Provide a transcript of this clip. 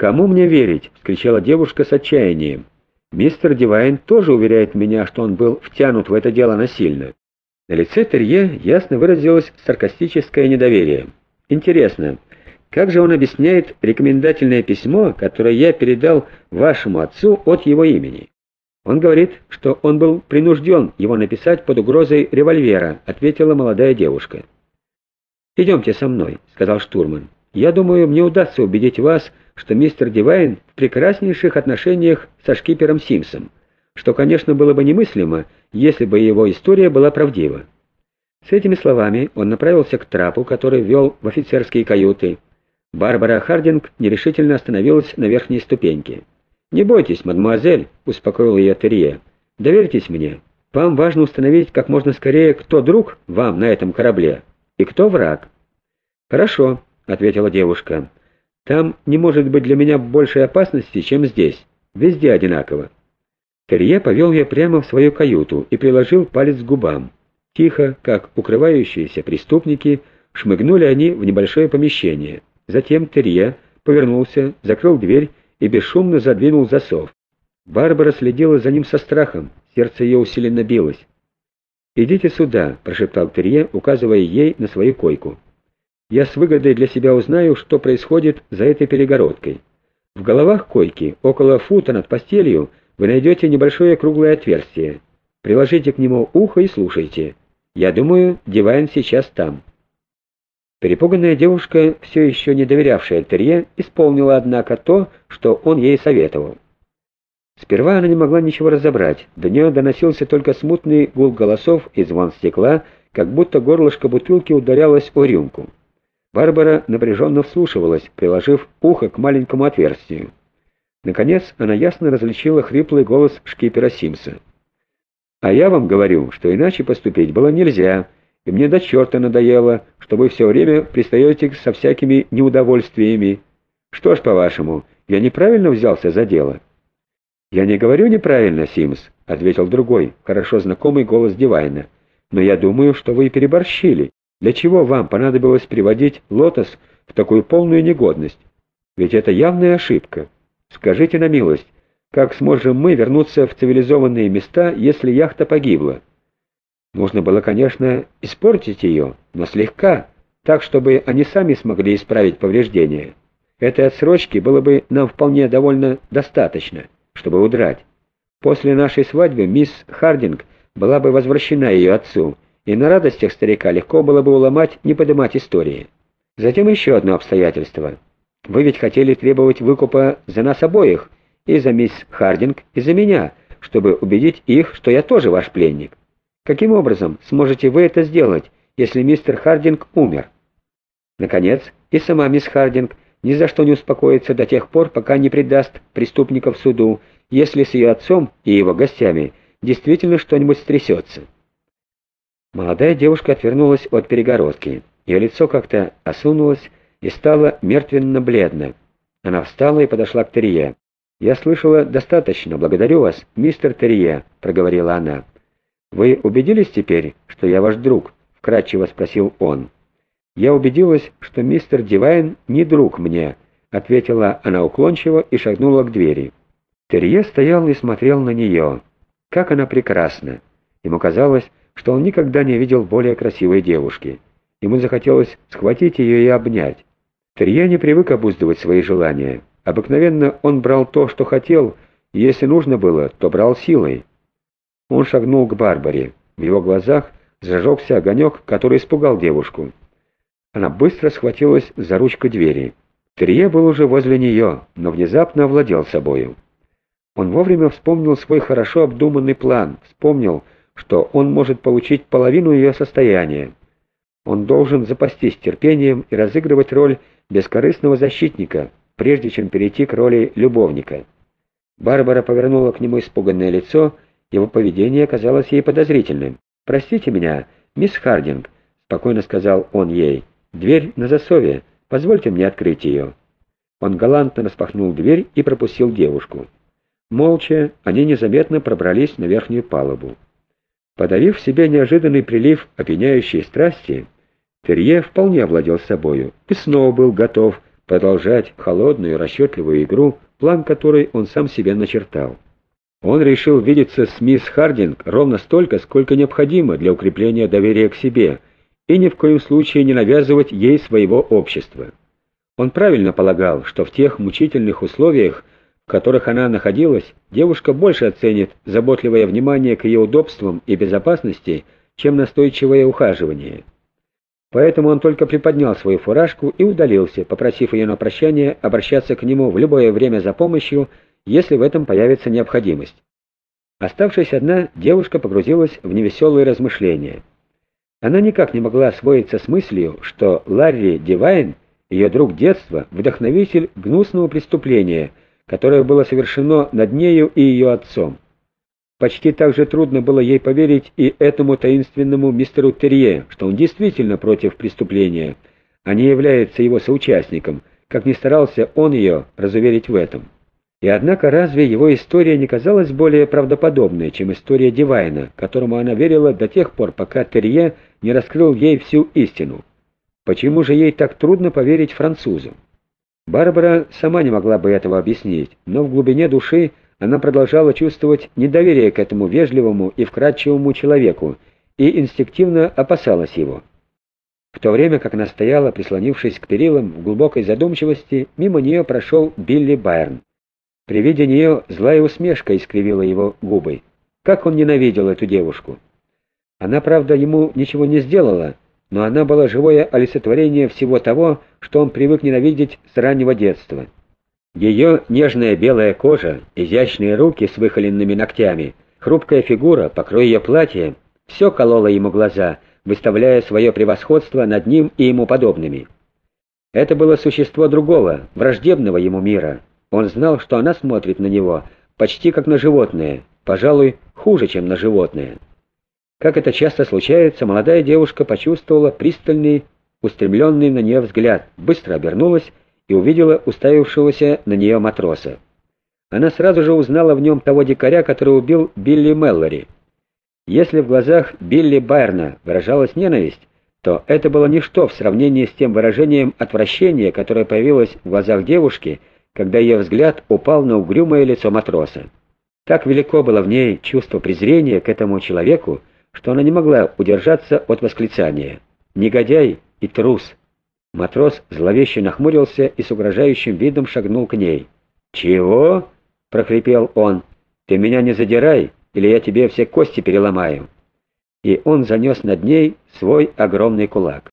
«Кому мне верить?» — вскричала девушка с отчаянием. «Мистер Дивайн тоже уверяет меня, что он был втянут в это дело насильно». На лице Терье ясно выразилось саркастическое недоверие. «Интересно, как же он объясняет рекомендательное письмо, которое я передал вашему отцу от его имени?» «Он говорит, что он был принужден его написать под угрозой револьвера», — ответила молодая девушка. «Идемте со мной», — сказал штурман. «Я думаю, мне удастся убедить вас, что мистер Дивайн в прекраснейших отношениях со шкипером Симсом, что, конечно, было бы немыслимо, если бы его история была правдива». С этими словами он направился к трапу, который вел в офицерские каюты. Барбара Хардинг нерешительно остановилась на верхней ступеньке. «Не бойтесь, мадемуазель», — успокоил ее Терье. «Доверьтесь мне. Вам важно установить как можно скорее, кто друг вам на этом корабле и кто враг». «Хорошо», — ответила девушка. «Там не может быть для меня большей опасности, чем здесь. Везде одинаково». Терье повел ее прямо в свою каюту и приложил палец к губам. Тихо, как укрывающиеся преступники, шмыгнули они в небольшое помещение. Затем Терье повернулся, закрыл дверь и бесшумно задвинул засов. Барбара следила за ним со страхом, сердце ее усиленно билось. «Идите сюда», — прошептал Терье, указывая ей на свою койку. «Я с выгодой для себя узнаю, что происходит за этой перегородкой. В головах койки, около фута над постелью, вы найдете небольшое круглое отверстие. Приложите к нему ухо и слушайте. Я думаю, Дивайн сейчас там». Перепуганная девушка, все еще не доверявшая Терье, исполнила, однако, то, что он ей советовал. Сперва она не могла ничего разобрать, до нее доносился только смутный гул голосов и звон стекла, как будто горлышко бутылки ударялось о рюмку. Барбара напряженно вслушивалась, приложив ухо к маленькому отверстию. Наконец она ясно различила хриплый голос шкипера Симса. «А я вам говорю, что иначе поступить было нельзя», и мне до черта надоело, что вы все время пристаете со всякими неудовольствиями. Что ж, по-вашему, я неправильно взялся за дело?» «Я не говорю неправильно, Симс», — ответил другой, хорошо знакомый голос Дивайна. «Но я думаю, что вы переборщили. Для чего вам понадобилось приводить Лотос в такую полную негодность? Ведь это явная ошибка. Скажите на милость, как сможем мы вернуться в цивилизованные места, если яхта погибла?» Нужно было, конечно, испортить ее, но слегка, так, чтобы они сами смогли исправить повреждения. Этой отсрочки было бы нам вполне довольно достаточно, чтобы удрать. После нашей свадьбы мисс Хардинг была бы возвращена ее отцу, и на радостях старика легко было бы уломать, не подымать истории. Затем еще одно обстоятельство. Вы ведь хотели требовать выкупа за нас обоих, и за мисс Хардинг, и за меня, чтобы убедить их, что я тоже ваш пленник. Каким образом сможете вы это сделать, если мистер Хардинг умер? Наконец, и сама мисс Хардинг ни за что не успокоится до тех пор, пока не предаст преступников суду, если с ее отцом и его гостями действительно что-нибудь стрясется. Молодая девушка отвернулась от перегородки. Ее лицо как-то осунулось и стало мертвенно-бледно. Она встала и подошла к Терье. «Я слышала достаточно, благодарю вас, мистер Терье», — проговорила она. «Вы убедились теперь, что я ваш друг?» — вкратчиво спросил он. «Я убедилась, что мистер Дивайн не друг мне», — ответила она уклончиво и шагнула к двери. Терье стоял и смотрел на нее. Как она прекрасна! Ему казалось, что он никогда не видел более красивой девушки. Ему захотелось схватить ее и обнять. Терье не привык обуздывать свои желания. Обыкновенно он брал то, что хотел, и если нужно было, то брал силой. Он шагнул к Барбаре. В его глазах зажегся огонек, который испугал девушку. Она быстро схватилась за ручку двери. Терье был уже возле нее, но внезапно овладел собою. Он вовремя вспомнил свой хорошо обдуманный план, вспомнил, что он может получить половину ее состояния. Он должен запастись терпением и разыгрывать роль бескорыстного защитника, прежде чем перейти к роли любовника. Барбара повернула к нему испуганное лицо его поведение казалось ей подозрительным. «Простите меня, мисс Хардинг», — спокойно сказал он ей. «Дверь на засове. Позвольте мне открыть ее». Он галантно распахнул дверь и пропустил девушку. Молча они незаметно пробрались на верхнюю палубу. Подавив в себе неожиданный прилив опьяняющей страсти, Терье вполне овладел собою и снова был готов продолжать холодную, расчетливую игру, план которой он сам себе начертал. Он решил видеться с мисс Хардинг ровно столько, сколько необходимо для укрепления доверия к себе, и ни в коем случае не навязывать ей своего общества. Он правильно полагал, что в тех мучительных условиях, которых она находилась, девушка больше оценит заботливое внимание к ее удобствам и безопасности, чем настойчивое ухаживание. Поэтому он только приподнял свою фуражку и удалился, попросив ее на прощание обращаться к нему в любое время за помощью, если в этом появится необходимость. Оставшись одна, девушка погрузилась в невеселые размышления. Она никак не могла освоиться с мыслью, что Ларри Дивайн, ее друг детства, вдохновитель гнусного преступления, которое было совершено над нею и ее отцом. Почти так же трудно было ей поверить и этому таинственному мистеру Терье, что он действительно против преступления, а не является его соучастником, как ни старался он ее разуверить в этом. И однако разве его история не казалась более правдоподобной, чем история Дивайна, которому она верила до тех пор, пока Терье не раскрыл ей всю истину? Почему же ей так трудно поверить французу? Барбара сама не могла бы этого объяснить, но в глубине души она продолжала чувствовать недоверие к этому вежливому и вкрадчивому человеку и инстинктивно опасалась его. В то время как она стояла, прислонившись к перилам в глубокой задумчивости, мимо нее прошел Билли Байрн. При виде нее злая усмешка искривила его губы. Как он ненавидел эту девушку! Она, правда, ему ничего не сделала, но она была живое олицетворение всего того, что он привык ненавидеть с раннего детства. Ее нежная белая кожа, изящные руки с выхоленными ногтями, хрупкая фигура, покрой ее платья — все кололо ему глаза, выставляя свое превосходство над ним и ему подобными. Это было существо другого, враждебного ему мира, он знал, что она смотрит на него почти как на животное, пожалуй, хуже, чем на животное. Как это часто случается, молодая девушка почувствовала пристальный, устремленный на нее взгляд, быстро обернулась и увидела уставившегося на нее матроса. Она сразу же узнала в нем того дикаря, который убил Билли Меллори. Если в глазах Билли Байерна выражалась ненависть, то это было ничто в сравнении с тем выражением отвращения, которое появилось в глазах девушки, когда ее взгляд упал на угрюмое лицо матроса. Так велико было в ней чувство презрения к этому человеку, что она не могла удержаться от восклицания «Негодяй и трус!». Матрос зловеще нахмурился и с угрожающим видом шагнул к ней. «Чего?» — прохрипел он. «Ты меня не задирай, или я тебе все кости переломаю». И он занес над ней свой огромный кулак.